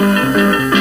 Ha